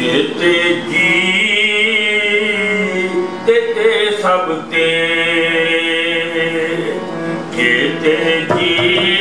ਜੀ ਤੇਤੇ ਸਭ ਤੇ। ਜੇਤੇ ਜੀ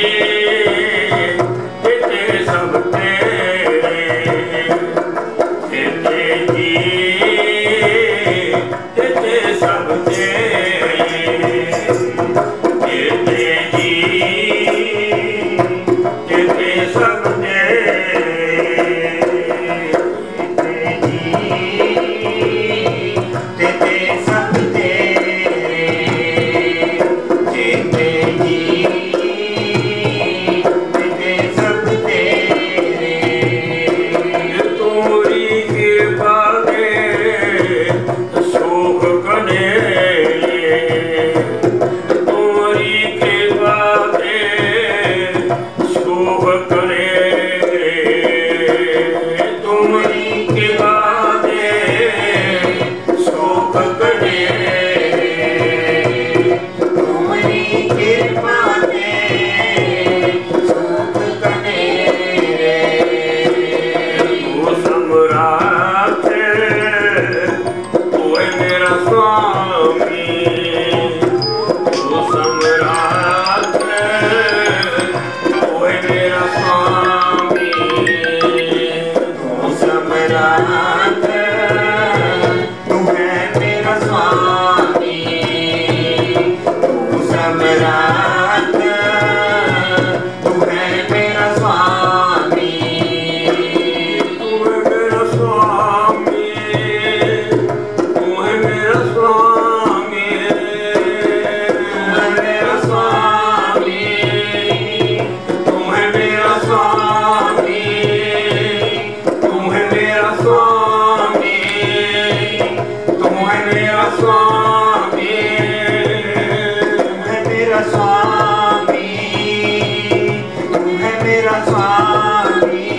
primera familia.